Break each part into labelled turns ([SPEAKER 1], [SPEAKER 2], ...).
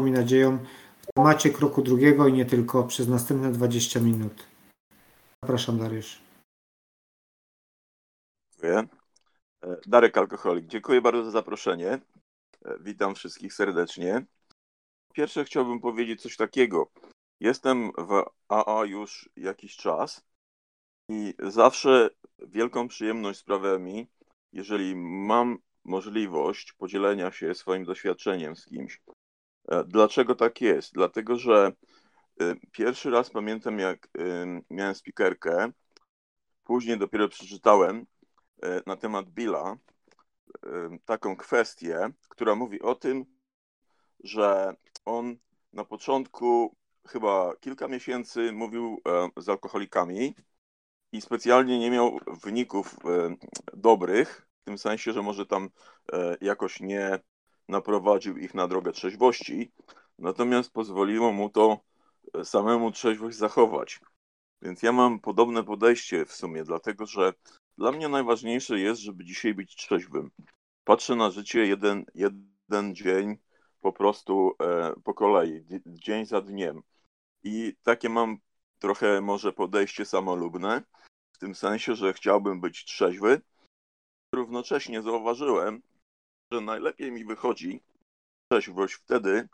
[SPEAKER 1] mi nadzieją w temacie kroku drugiego i nie tylko przez następne 20 minut. Zapraszam Dariusz.
[SPEAKER 2] Dziękuję. E, Darek Alkoholik, dziękuję bardzo za zaproszenie. E, Witam wszystkich serdecznie. Pierwsze chciałbym powiedzieć coś takiego. Jestem w AA już jakiś czas i zawsze wielką przyjemność sprawia mi, jeżeli mam możliwość podzielenia się swoim doświadczeniem z kimś. E, Dlaczego tak jest? Dlatego, że y, pierwszy raz pamiętam, jak y, miałem spikerkę, później dopiero przeczytałem na temat Billa taką kwestię, która mówi o tym, że on na początku chyba kilka miesięcy mówił e, z alkoholikami i specjalnie nie miał wyników e, dobrych, w tym sensie, że może tam e, jakoś nie naprowadził ich na drogę trzeźwości, natomiast pozwoliło mu to samemu trzeźwość zachować. Więc ja mam podobne podejście w sumie, dlatego że dla mnie najważniejsze jest, żeby dzisiaj być trzeźwym. Patrzę na życie jeden, jeden dzień po prostu e, po kolei, dzień za dniem. I takie mam trochę może podejście samolubne, w tym sensie, że chciałbym być trzeźwy. Równocześnie zauważyłem, że najlepiej mi wychodzi trzeźwość wtedy,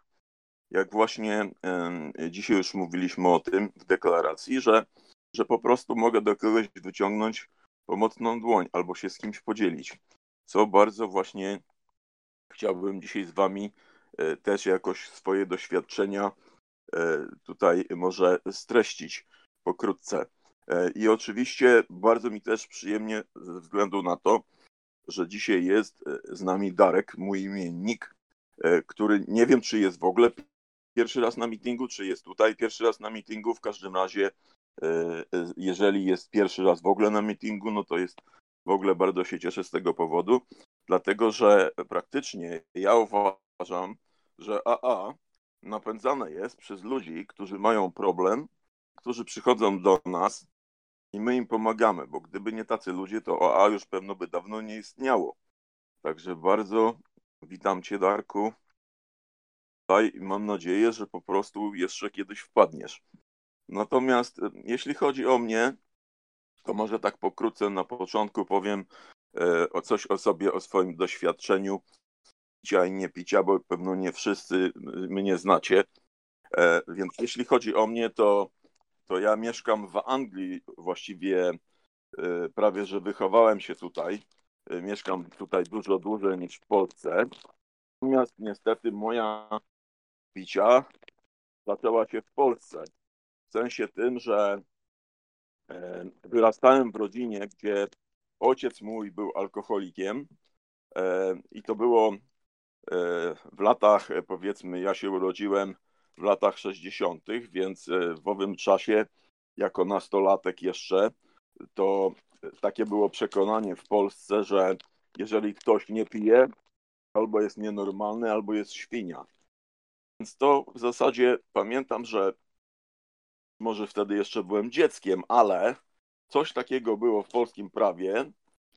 [SPEAKER 2] jak właśnie em, dzisiaj już mówiliśmy o tym w deklaracji, że, że po prostu mogę do kogoś wyciągnąć pomocną dłoń albo się z kimś podzielić. Co bardzo właśnie chciałbym dzisiaj z Wami e, też jakoś swoje doświadczenia e, tutaj może streścić pokrótce. E, I oczywiście bardzo mi też przyjemnie ze względu na to, że dzisiaj jest e, z nami Darek, mój imiennik, e, który nie wiem, czy jest w ogóle pierwszy raz na meetingu, czy jest tutaj pierwszy raz na meetingu. W każdym razie, e, jeżeli jest pierwszy raz w ogóle na meetingu, no to jest w ogóle bardzo się cieszę z tego powodu, dlatego że praktycznie ja uważam, że AA napędzane jest przez ludzi, którzy mają problem, którzy przychodzą do nas i my im pomagamy, bo gdyby nie tacy ludzie, to AA już pewno by dawno nie istniało. Także bardzo witam Cię, Darku. Mam nadzieję, że po prostu jeszcze kiedyś wpadniesz. Natomiast e, jeśli chodzi o mnie, to może tak pokrótce na początku powiem e, o coś o sobie, o swoim doświadczeniu picia i nie picia, bo pewno nie wszyscy mnie znacie. E, Więc jeśli chodzi o mnie, to, to ja mieszkam w Anglii właściwie e, prawie, że wychowałem się tutaj. E, Mieszkam tutaj dużo dłużej niż w Polsce. Natomiast niestety moja picia zaczęła się w Polsce. W sensie tym, że e, wyrastałem w rodzinie, gdzie ojciec mój był alkoholikiem i to było w latach, powiedzmy, ja się urodziłem w latach 60., więc e, w owym czasie, jako nastolatek jeszcze, to takie było przekonanie w Polsce, że jeżeli ktoś nie pije, albo jest nienormalny, albo jest świnia. Więc to w zasadzie pamiętam, że może wtedy jeszcze byłem dzieckiem, ale coś takiego było w polskim prawie,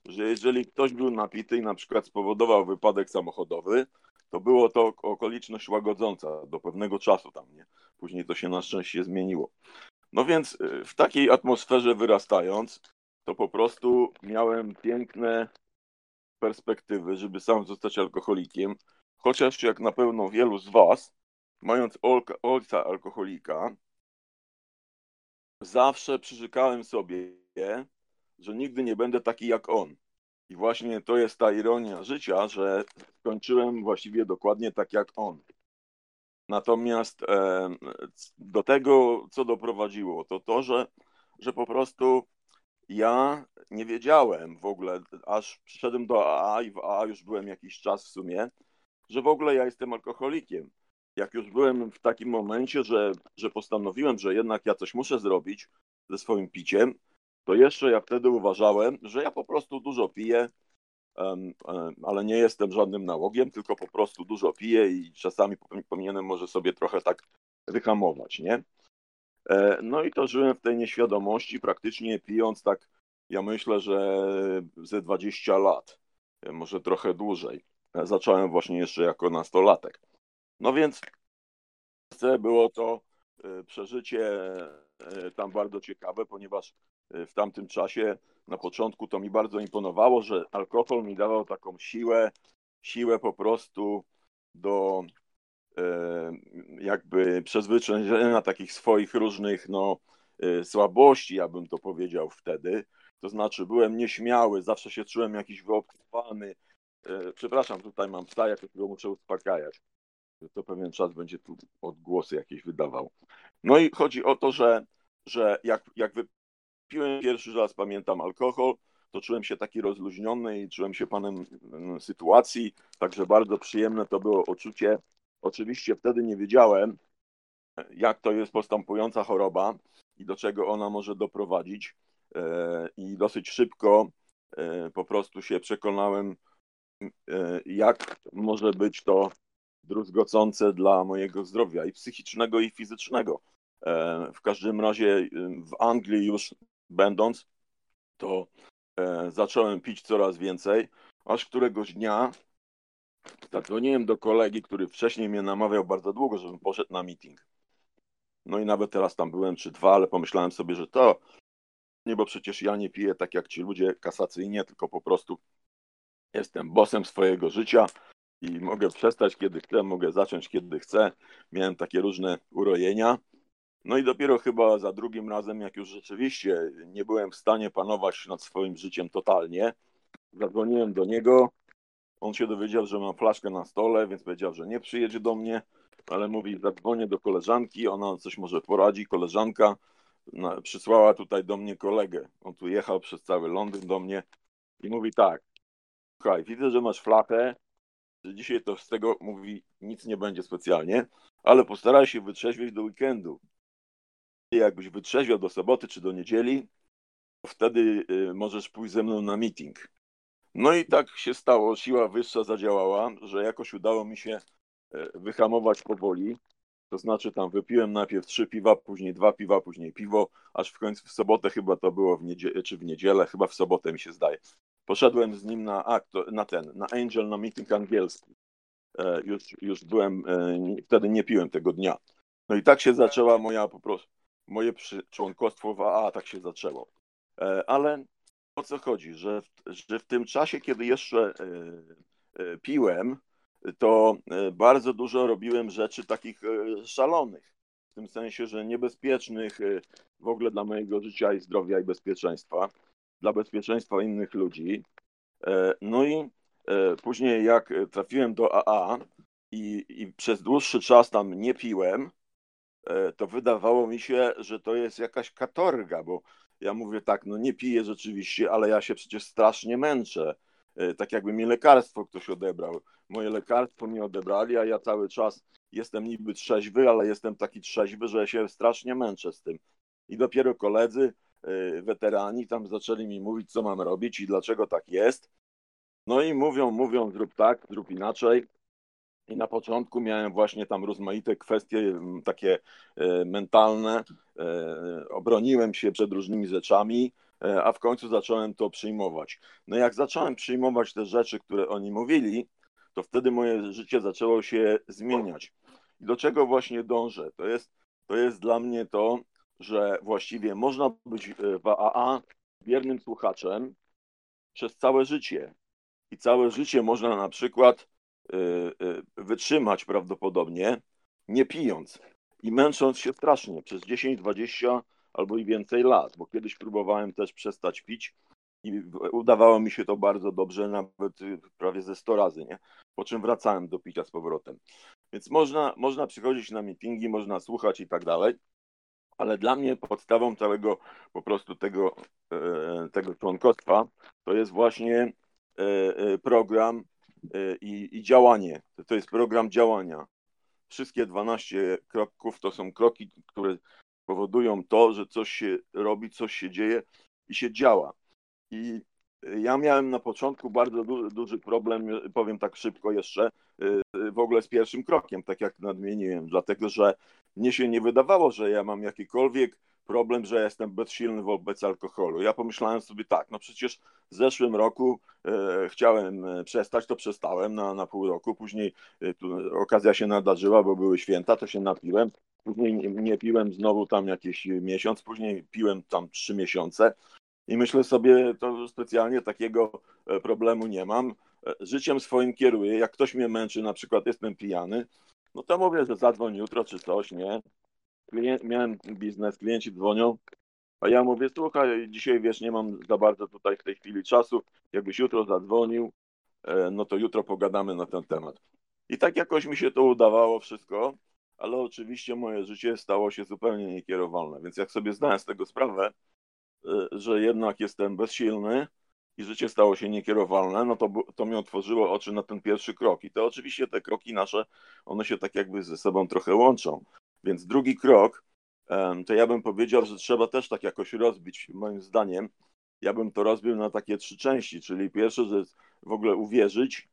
[SPEAKER 2] że jeżeli ktoś był napity i na przykład spowodował wypadek samochodowy, to było to okoliczność łagodząca do pewnego czasu tam, nie? Później to się na szczęście zmieniło. No więc y, w takiej atmosferze wyrastając, to po prostu miałem piękne perspektywy, żeby sam zostać alkoholikiem, chociaż jak na pewno wielu z Was, mając ojca alkoholika, zawsze przyrzekałem sobie, że nigdy nie będę taki jak on. I właśnie to jest ta ironia życia, że skończyłem właściwie dokładnie tak jak on. Natomiast e, do tego, co doprowadziło, to to, że, że po prostu ja nie wiedziałem w ogóle, aż przyszedłem do AA i w AA już byłem jakiś czas w sumie, że w ogóle ja jestem alkoholikiem. Jak już byłem w takim momencie, że, że postanowiłem, że jednak ja coś muszę zrobić ze swoim piciem, to jeszcze ja wtedy uważałem, że ja po prostu dużo piję, ale nie jestem żadnym nałogiem, tylko po prostu dużo piję i czasami po- powinienem może sobie trochę tak wyhamować, nie? E, No i to żyłem w tej nieświadomości, praktycznie pijąc tak, ja myślę, że ze 20 lat, e, może trochę dłużej. E, Zacząłem właśnie jeszcze jako nastolatek. No więc było to przeżycie tam bardzo ciekawe, ponieważ w tamtym czasie na początku to mi bardzo imponowało, że alkohol mi dawał taką siłę, siłę po prostu do jakby przezwyciężenia takich swoich różnych no, słabości, ja bym to powiedział wtedy. To znaczy byłem nieśmiały, zawsze się czułem jakiś wyobcowany. Przepraszam, tutaj mam psa, jakoś go muszę uspokajać to pewien czas będzie tu odgłosy jakieś wydawał. No i chodzi o to, że, że jak, jak wypiłem pierwszy raz, pamiętam, alkohol, to czułem się taki rozluźniony i czułem się panem mm, sytuacji, także bardzo przyjemne to było uczucie. Oczywiście wtedy nie wiedziałem, jak to jest postępująca choroba i do czego ona może doprowadzić. E, I dosyć szybko e, po prostu się przekonałem, e, jak może być to druzgocące dla mojego zdrowia i psychicznego, i fizycznego. W każdym razie e, w Anglii już będąc, to e, zacząłem pić coraz więcej, aż któregoś dnia zadzwoniłem do kolegi, który wcześniej mnie namawiał bardzo długo, żebym poszedł na meeting. No i nawet teraz tam byłem czy dwa, ale pomyślałem sobie, że to nie, bo przecież ja nie piję tak jak ci ludzie kasacyjnie, tylko po prostu jestem bosem swojego życia, i mogę przestać kiedy chcę, mogę zacząć kiedy chcę. Miałem takie różne urojenia. No i dopiero chyba za drugim razem, jak już rzeczywiście nie byłem w stanie panować nad swoim życiem totalnie, zadzwoniłem do niego. On się dowiedział, że mam flaszkę na stole, więc powiedział, że nie przyjedzie do mnie, ale mówi, zadzwonię do koleżanki, ona coś może poradzi. Koleżanka przysłała tutaj do mnie kolegę. On tu jechał przez cały Londyn do mnie i mówi tak, słuchaj, widzę, że masz flachę, że dzisiaj to z tego mówi nic nie będzie specjalnie, ale postaraj się wytrzeźwieć do weekendu. Jakbyś wytrzeźwiał do soboty czy do niedzieli, wtedy y, możesz pójść ze mną na meeting. No i tak się stało, siła wyższa zadziałała, że jakoś udało mi się e, wyhamować powoli. To znaczy tam wypiłem najpierw trzy piwa, później dwa piwa, później piwo, aż w końcu w sobotę chyba to było w niedzielę, czy w niedzielę, chyba w sobotę mi się zdaje. Poszedłem z nim na, aktor, na ten, na Angel, na meeting angielski. E, już, już byłem, e, wtedy nie piłem tego dnia. No i tak się zaczęła moja po prostu, moje członkostwo w AA, tak się zaczęło. E, ale o co chodzi, że w, że w tym czasie, kiedy jeszcze piłem, to bardzo dużo robiłem rzeczy takich szalonych. W tym sensie, że niebezpiecznych w ogóle dla mojego życia i zdrowia i bezpieczeństwa dla bezpieczeństwa innych ludzi. E, no i e, później jak trafiłem do AA i, i przez dłuższy czas tam nie piłem, e, to wydawało mi się, że to jest jakaś katorga, bo ja mówię tak, no nie piję rzeczywiście, ale ja się przecież strasznie męczę. Tak jakby mi lekarstwo ktoś odebrał. Moje lekarstwo mi odebrali, a ja cały czas jestem niby trzeźwy, ale jestem taki trzeźwy, że się strasznie męczę z tym. I dopiero koledzy Y, weterani tam zaczęli mi mówić, co mam robić i dlaczego tak jest. No i mówią, mówią, zrób tak, zrób inaczej. I na początku miałem właśnie tam rozmaite kwestie takie y, mentalne. Y, obroniłem się przed różnymi rzeczami, a w końcu zacząłem to przyjmować. No jak zacząłem przyjmować te rzeczy, które oni mówili, to wtedy moje życie zaczęło się zmieniać. I do czego właśnie dążę? To jest, to jest dla mnie to, że właściwie można być e, w AAA wiernym słuchaczem przez całe życie. I całe życie można na przykład e, e, wytrzymać prawdopodobnie nie pijąc i męcząc się strasznie przez 10, 20 albo i więcej lat, bo kiedyś próbowałem też przestać pić i udawało mi się to bardzo dobrze, nawet prawie ze 100 razy, nie? Po czym wracałem do picia z powrotem. Więc można, można przychodzić na meetingi, można słuchać i tak dalej, ale dla mnie podstawą całego po prostu tego, e, tego członkostwa to jest właśnie e, e, program i, i działanie. To jest program działania. Wszystkie 12 kroków to są kroki, które powodują to, że coś się robi, coś się dzieje i się działa. I ja miałem na początku bardzo duży, duży problem, powiem tak szybko jeszcze, w ogóle z pierwszym krokiem, tak jak nadmieniłem, dlatego że mnie się nie wydawało, że ja mam jakikolwiek problem, że jestem bezsilny wobec alkoholu. Ja pomyślałem sobie tak, no przecież w zeszłym roku e, chciałem e, przestać, to przestałem na, na pół roku, później e, tu okazja się nadarzyła, bo były święta, to się napiłem, później nie, nie piłem znowu tam jakiś miesiąc, później piłem tam trzy miesiące i myślę sobie, to specjalnie takiego e, problemu nie mam. E, Życiem swoim kieruję, jak ktoś mnie męczy, na przykład jestem pijany, no to mówię, że zadzwoń jutro czy coś, nie? Miałem biznes, klienci dzwonią, a ja mówię, słuchaj, dzisiaj wiesz, nie mam za bardzo tutaj w tej chwili czasu, jakbyś jutro zadzwonił, e, no to jutro pogadamy na ten temat. I tak jakoś mi się to udawało wszystko, ale oczywiście moje życie stało się zupełnie niekierowalne, więc jak sobie zdałem z tego sprawę, że jednak jestem bezsilny i życie stało się niekierowalne, no to, to mi otworzyło oczy na ten pierwszy krok. I to oczywiście te kroki nasze, one się tak jakby ze sobą trochę łączą. Więc drugi krok, to ja bym powiedział, że trzeba też tak jakoś rozbić, moim zdaniem. Ja bym to rozbił na takie trzy części, czyli pierwsze, że w ogóle uwierzyć,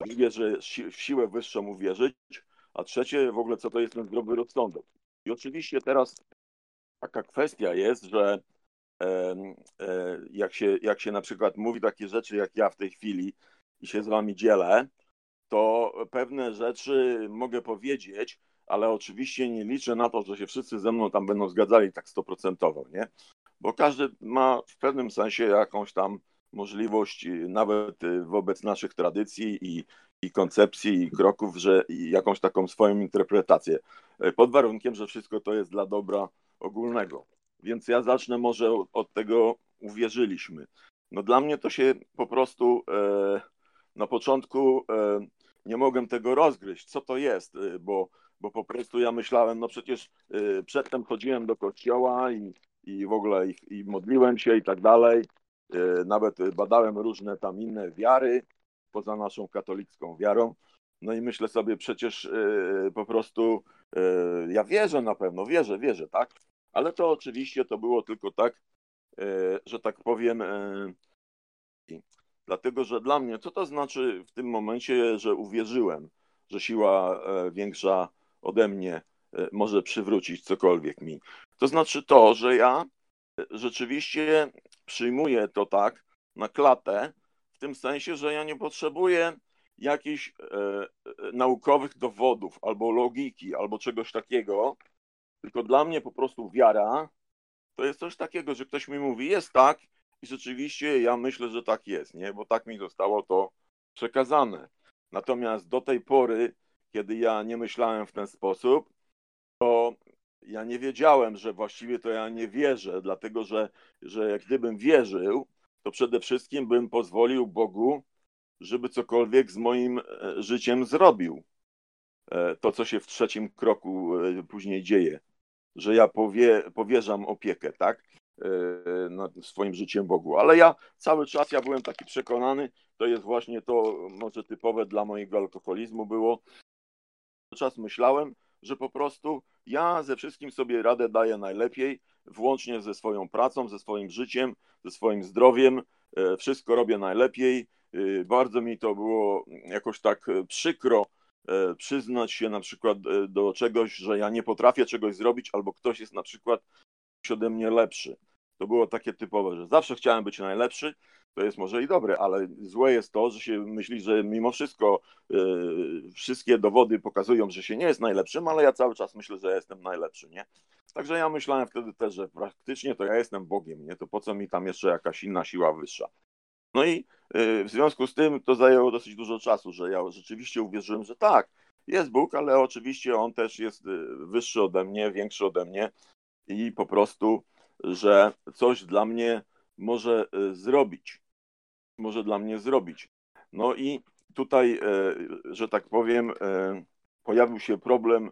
[SPEAKER 2] drugie, że w siłę wyższą uwierzyć, a trzecie w ogóle, co to jest ten zdrowy rozsądek. I oczywiście teraz taka kwestia jest, że jak się, jak się na przykład mówi takie rzeczy jak ja w tej chwili i się z wami dzielę, to pewne rzeczy mogę powiedzieć, ale oczywiście nie liczę na to, że się wszyscy ze mną tam będą zgadzali tak stoprocentowo, nie? Bo każdy ma w pewnym sensie jakąś tam możliwość, y, nawet y, wobec naszych tradycji i, i koncepcji i kroków, że i jakąś taką swoją interpretację, y, pod warunkiem, że wszystko to jest dla dobra ogólnego. Więc ja zacznę może od- tego uwierzyliśmy. No dla mnie to się po prostu e, na początku e, nie mogłem tego rozgryźć, co to jest, e, bo, bo po prostu ja myślałem, no przecież e, przedtem chodziłem do kościoła i, i w ogóle i, i modliłem się i tak dalej. E, Nawet badałem różne tam inne wiary poza naszą katolicką wiarą. No i myślę sobie, przecież e, po prostu ja wierzę na pewno, wierzę, wierzę, tak? Ale to oczywiście to było tylko tak, e, że tak powiem, e, Dlatego, że dla mnie, co to znaczy w tym momencie, że uwierzyłem, że siła e, większa ode mnie może przywrócić cokolwiek mi? To znaczy to, że ja rzeczywiście przyjmuję to tak na klatę, w tym sensie, że ja nie potrzebuję jakichś naukowych dowodów, albo logiki, albo czegoś takiego, tylko dla mnie po prostu wiara to jest coś takiego, że ktoś mi mówi, jest tak, i rzeczywiście ja myślę, że tak jest, nie? Bo tak mi zostało to przekazane. Natomiast do tej pory, kiedy ja nie myślałem w ten sposób, to ja nie wiedziałem, że właściwie to ja nie wierzę, dlatego że, że jak gdybym wierzył, to przede wszystkim bym pozwolił Bogu, żeby cokolwiek z moim e, życiem zrobił. E, To, co się w trzecim kroku e, później dzieje, że ja powie, powierzam opiekę, tak? e, nad swoim życiem Bogu. Ale ja cały czas ja byłem taki przekonany, to jest właśnie to może typowe dla mojego alkoholizmu było. Cały czas myślałem, że po prostu ja ze wszystkim sobie radę daję najlepiej, włącznie ze swoją pracą, ze swoim życiem, ze swoim zdrowiem. e, Wszystko robię najlepiej. E, Bardzo mi to było jakoś tak przykro przyznać się na przykład e, do czegoś, że ja nie potrafię czegoś zrobić, albo ktoś jest na przykład ode mnie lepszy. To było takie typowe, że zawsze chciałem być najlepszy. To jest może i dobre, ale złe jest to, że się myśli, że mimo wszystko yy, wszystkie dowody pokazują, że się nie jest najlepszym, ale ja cały czas myślę, że jestem najlepszy, nie? Także ja myślałem wtedy też, że praktycznie to ja jestem Bogiem, nie? To po co mi tam jeszcze jakaś inna siła wyższa? No i yy, w związku z tym to zajęło dosyć dużo czasu, że ja rzeczywiście uwierzyłem, że tak, jest Bóg, ale oczywiście On też jest yy, wyższy ode mnie, większy ode mnie i po prostu, że coś dla mnie może y, zrobić. Może dla mnie zrobić. No i tutaj, że tak powiem, pojawił się problem,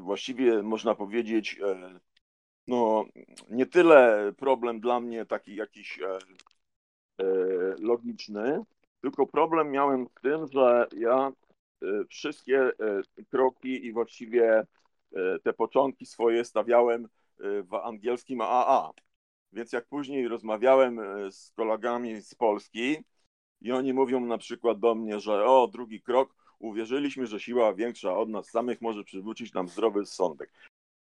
[SPEAKER 2] właściwie można powiedzieć, no nie tyle problem dla mnie taki jakiś e, logiczny, tylko problem miałem z tym, że ja e, wszystkie e, kroki i właściwie e, te początki swoje stawiałem e, w angielskim AA. Więc jak później rozmawiałem e, z kolegami z Polski i oni mówią na przykład do mnie, że o, drugi krok, uwierzyliśmy, że siła większa od nas samych może przywrócić nam zdrowy rozsądek.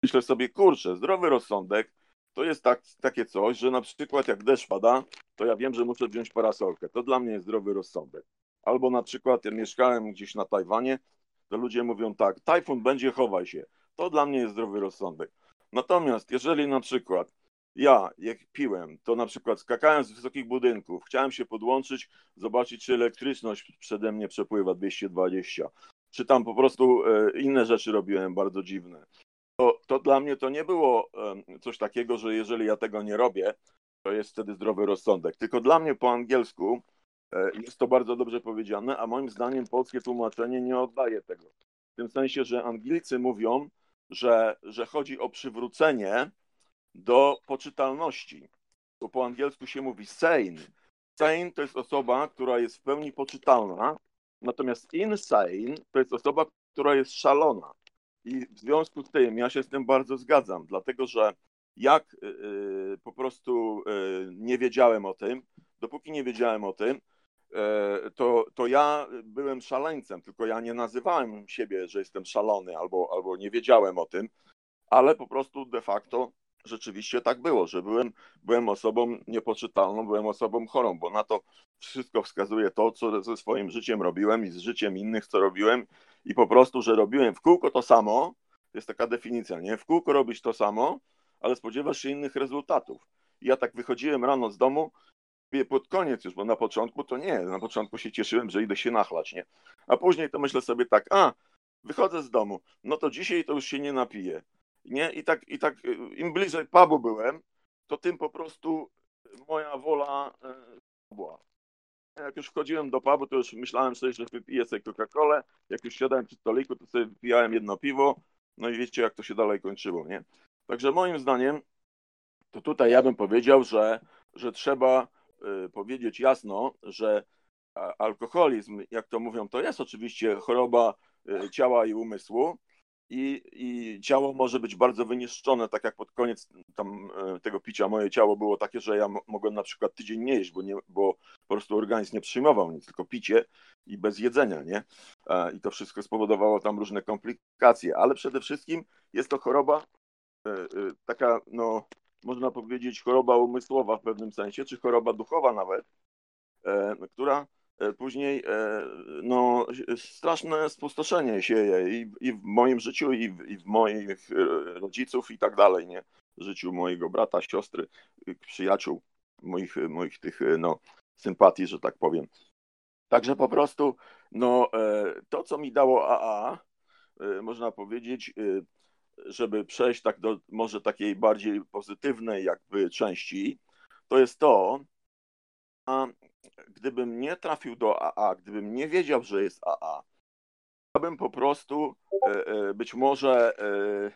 [SPEAKER 2] Myślę sobie, kurczę, zdrowy rozsądek to jest tak, takie coś, że na przykład jak deszcz pada, to ja wiem, że muszę wziąć parasolkę. To dla mnie jest zdrowy rozsądek. Albo na przykład ja mieszkałem gdzieś na Tajwanie, to ludzie mówią tak, tajfun będzie, chowaj się. To dla mnie jest zdrowy rozsądek. Natomiast jeżeli na przykład ja, jak piłem, to na przykład skakając z wysokich budynków, chciałem się podłączyć, zobaczyć, czy elektryczność przede mnie przepływa 220, czy tam po prostu e, inne rzeczy robiłem bardzo dziwne. To, to dla mnie to nie było coś takiego, że jeżeli ja tego nie robię, to jest wtedy zdrowy rozsądek. Tylko dla mnie po angielsku e, jest to bardzo dobrze powiedziane, a moim zdaniem polskie tłumaczenie nie oddaje tego. W tym sensie, że Anglicy mówią, że, że chodzi o przywrócenie do poczytalności. Bo po angielsku się mówi sane. Sane to jest osoba, która jest w pełni poczytalna, natomiast insane to jest osoba, która jest szalona. I w związku z tym ja się z tym bardzo zgadzam, dlatego że jak yy, po prostu yy, nie wiedziałem o tym, dopóki nie wiedziałem o tym, yy, to, to ja byłem szaleńcem, tylko ja nie nazywałem siebie, że jestem szalony albo, albo nie wiedziałem o tym, ale po prostu de facto rzeczywiście tak było, że byłem, byłem osobą niepoczytalną, byłem osobą chorą, bo na to wszystko wskazuje to, co ze swoim życiem robiłem i z życiem innych, co robiłem i po prostu, że robiłem w kółko to samo, jest taka definicja, nie? W kółko robisz to samo, ale spodziewasz się innych rezultatów. I ja tak wychodziłem rano z domu, pod koniec już, bo na początku to nie, na początku się cieszyłem, że idę się nachlać, nie? A później to myślę sobie tak, a, wychodzę z domu, no to dzisiaj to już się nie napiję. Nie? I tak, i tak y, im bliżej pubu byłem, to tym po prostu moja wola e, była. Jak już wchodziłem do pubu, to już myślałem sobie, że wypiję sobie Coca-Colę. Jak już siadałem przy stoliku, to sobie wypijałem jedno piwo. No i wiecie, jak to się dalej kończyło, nie? Także moim zdaniem, to tutaj ja bym powiedział, że, że trzeba y, powiedzieć jasno, że alkoholizm, jak to mówią, to jest oczywiście choroba y, ciała i umysłu, i, i ciało może być bardzo wyniszczone, tak jak pod koniec tam e, tego picia moje ciało było takie, że ja mogłem na przykład tydzień nie jeść, bo, nie, bo po prostu organizm nie przyjmował nic, tylko picie i bez jedzenia, nie? E, I to wszystko spowodowało tam różne komplikacje, ale przede wszystkim jest to choroba e, taka, no, można powiedzieć, choroba umysłowa w pewnym sensie, czy choroba duchowa nawet, która później e, no, straszne spustoszenie sieje i, i w moim życiu, i w, i w moich e, rodziców i tak dalej, nie? W życiu mojego brata, siostry, przyjaciół, moich, moich tych no, sympatii, że tak powiem. Także po prostu no, to, co mi dało AA, można powiedzieć, żeby przejść tak do może takiej bardziej pozytywnej jakby części, to jest to, gdybym nie trafił do AA, gdybym nie wiedział, że jest AA, to bym po prostu e, e, być może e,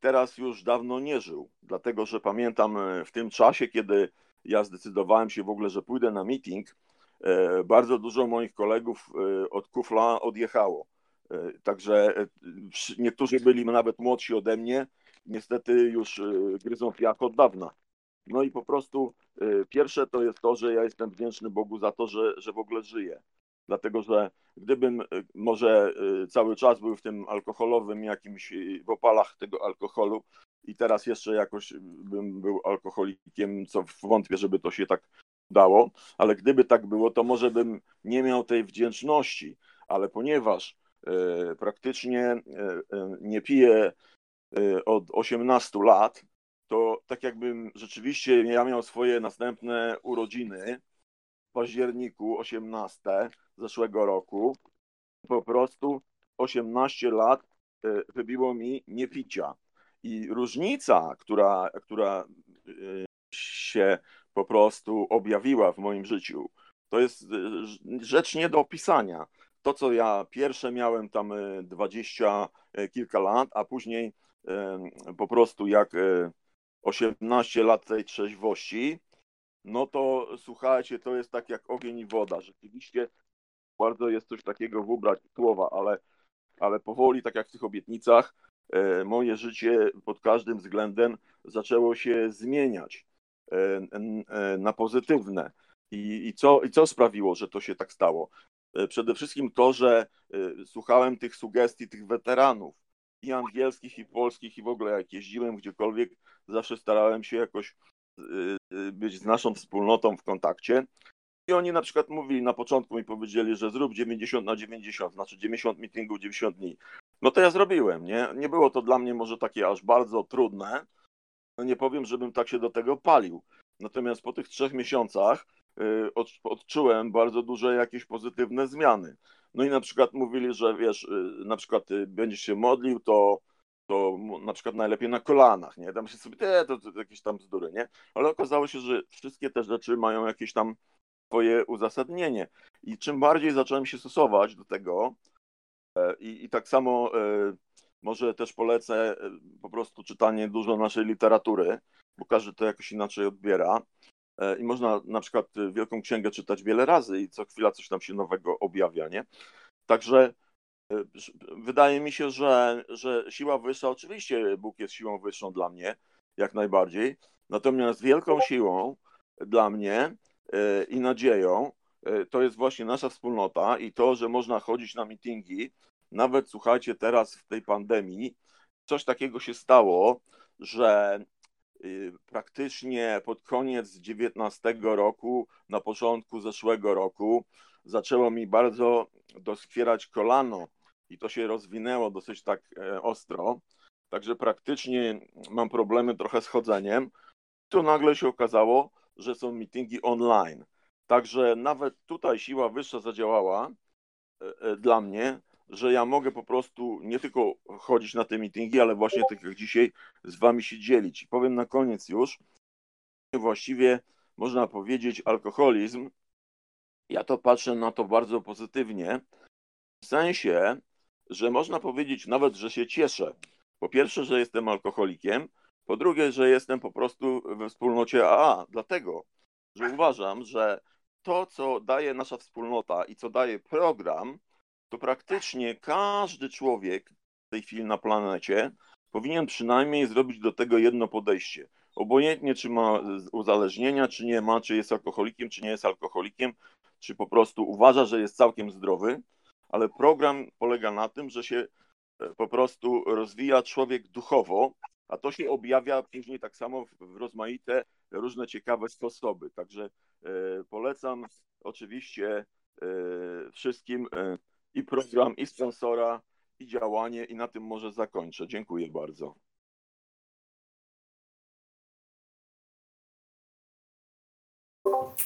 [SPEAKER 2] teraz już dawno nie żył. Dlatego, że pamiętam w tym czasie, kiedy ja zdecydowałem się w ogóle, że pójdę na meeting, bardzo dużo moich kolegów od Kufla odjechało. Także niektórzy byli nawet młodsi ode mnie, niestety już gryzą piach od dawna. No i po prostu y, pierwsze to jest to, że ja jestem wdzięczny Bogu za to, że, że w ogóle żyję. Dlatego, że gdybym y, może y, cały czas był w tym alkoholowym jakimś w opalach tego alkoholu i teraz jeszcze jakoś bym był alkoholikiem, co wątpię, żeby to się tak dało, ale gdyby tak było, to może bym nie miał tej wdzięczności, ale ponieważ praktycznie nie piję od 18 lat, to tak jakbym rzeczywiście ja miał swoje następne urodziny w październiku 18 zeszłego roku. Po prostu 18 lat e, wybiło mi niepicia. I różnica, która, która e, się po prostu objawiła w moim życiu, to jest e, rzecz nie do opisania. To, co ja pierwsze miałem tam 20 kilka lat, a później po prostu jak 18 lat tej trzeźwości, no to słuchajcie, to jest tak jak ogień i woda. Rzeczywiście bardzo jest coś takiego w ubrać słowa, ale, ale powoli, tak jak w tych obietnicach, e, moje życie pod każdym względem zaczęło się zmieniać e, e, na pozytywne. I, i, co, I co sprawiło, że to się tak stało? przede wszystkim to, że słuchałem tych sugestii tych weteranów i angielskich, i polskich, i w ogóle jak jeździłem gdziekolwiek, zawsze starałem się jakoś e, być z naszą wspólnotą w kontakcie. I oni na przykład mówili na początku mi powiedzieli, że zrób 90 na 90, znaczy 90 meetingów 90 dni. No to ja zrobiłem, nie? Nie było to dla mnie może takie aż bardzo trudne. No nie powiem, żebym tak się do tego palił. Natomiast po tych trzech miesiącach y, odczułem bardzo duże jakieś pozytywne zmiany. No i na przykład mówili, że wiesz, y, na przykład y, będziesz się modlił, to, to na przykład najlepiej na kolanach, nie? Tam się sobie, te, to, to jakieś tam bzdury, nie? Ale okazało się, że wszystkie te rzeczy mają jakieś tam swoje uzasadnienie. I czym bardziej zacząłem się stosować do tego, e, i, i tak samo e, może też polecę e, po prostu czytanie dużo naszej literatury, bo każdy to jakoś inaczej odbiera. I można na przykład Wielką Księgę czytać wiele razy i co chwila coś tam się nowego objawia, nie? Także wydaje mi się, że, że siła wyższa, oczywiście Bóg jest siłą wyższą dla mnie, jak najbardziej, natomiast wielką siłą dla mnie E, i nadzieją, e, to jest właśnie nasza wspólnota i to, że można chodzić na mityngi. Nawet słuchajcie, teraz w tej pandemii coś takiego się stało, że y, praktycznie pod koniec 19 roku, na początku zeszłego roku, zaczęło mi bardzo doskwierać kolano i to się rozwinęło dosyć tak e, ostro. Także praktycznie mam problemy trochę z chodzeniem. Tu nagle się okazało, że są meetingi online. Także nawet tutaj siła wyższa zadziałała e, e, dla mnie, że ja mogę po prostu nie tylko chodzić na te meetingi, ale właśnie tak jak dzisiaj z wami się dzielić. I powiem na koniec już, właściwie można powiedzieć alkoholizm, ja to patrzę na to bardzo pozytywnie, w sensie, że można powiedzieć nawet, że się cieszę. Po pierwsze, że jestem alkoholikiem, po drugie, że jestem po prostu we wspólnocie AA, dlatego, że uważam, że to, co daje nasza wspólnota i co daje program, to praktycznie każdy człowiek w tej chwili na planecie powinien przynajmniej zrobić do tego jedno podejście. Obojętnie, czy ma uzależnienia, czy nie ma, czy jest alkoholikiem, czy nie jest alkoholikiem, czy po prostu uważa, że jest całkiem zdrowy, ale program polega na tym, że się e, po prostu rozwija człowiek duchowo, a to się objawia później tak samo w rozmaite różne ciekawe sposoby. Także e, polecam oczywiście e, wszystkim i program, i sponsora, i działanie, i na tym może zakończę. Dziękuję bardzo.